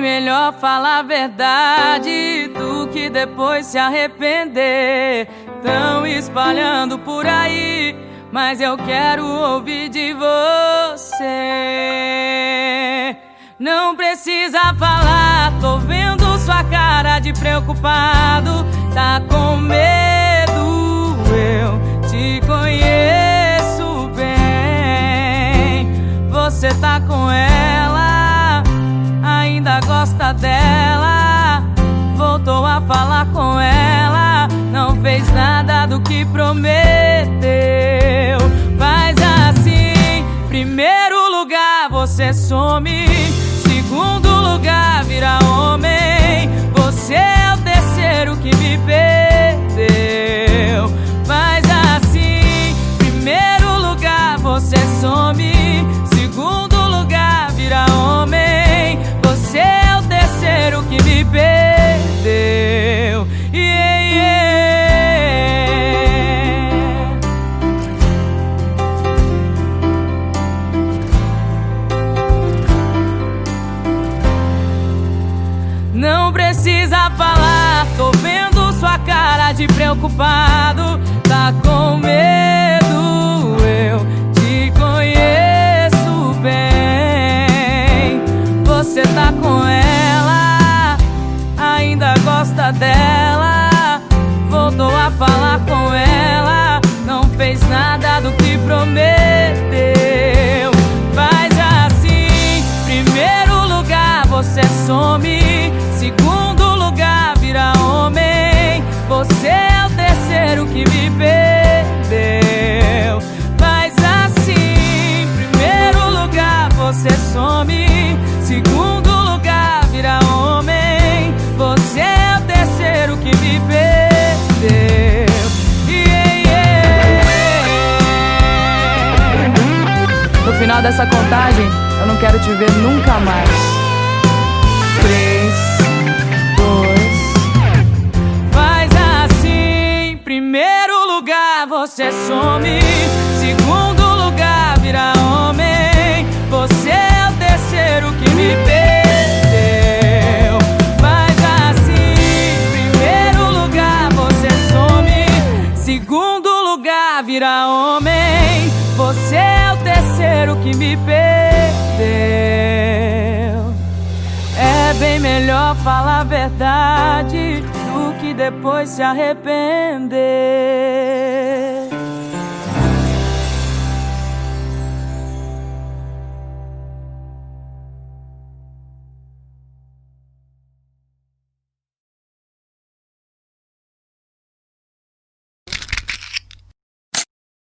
bem melhor falar a verdade do que depois se arrepender. Tão espalhando por aí, mas eu quero ouvir de você. Não precisa falar, tô vendo sua cara de preocupado. Tá com medo, eu te conheço bem. Você tá com ela, gosta dela. Voltou a falar com ela, não fez nada do que prometeu. Faz assim, primeiro lugar você some. Segundo lugar, vira homem. Não precisa falar, tô vendo sua cara de preocupado. Tá com medo, final dessa contagem, eu não quero te ver nunca mais. Três, dois. Faz assim: primeiro lugar você some, segundo lugar vira homem. Você é o terceiro que me perdeu. Assim: segundo lugar vira homem. Que me perdeu. É bem melhor falar a verdade do que depois se arrepender.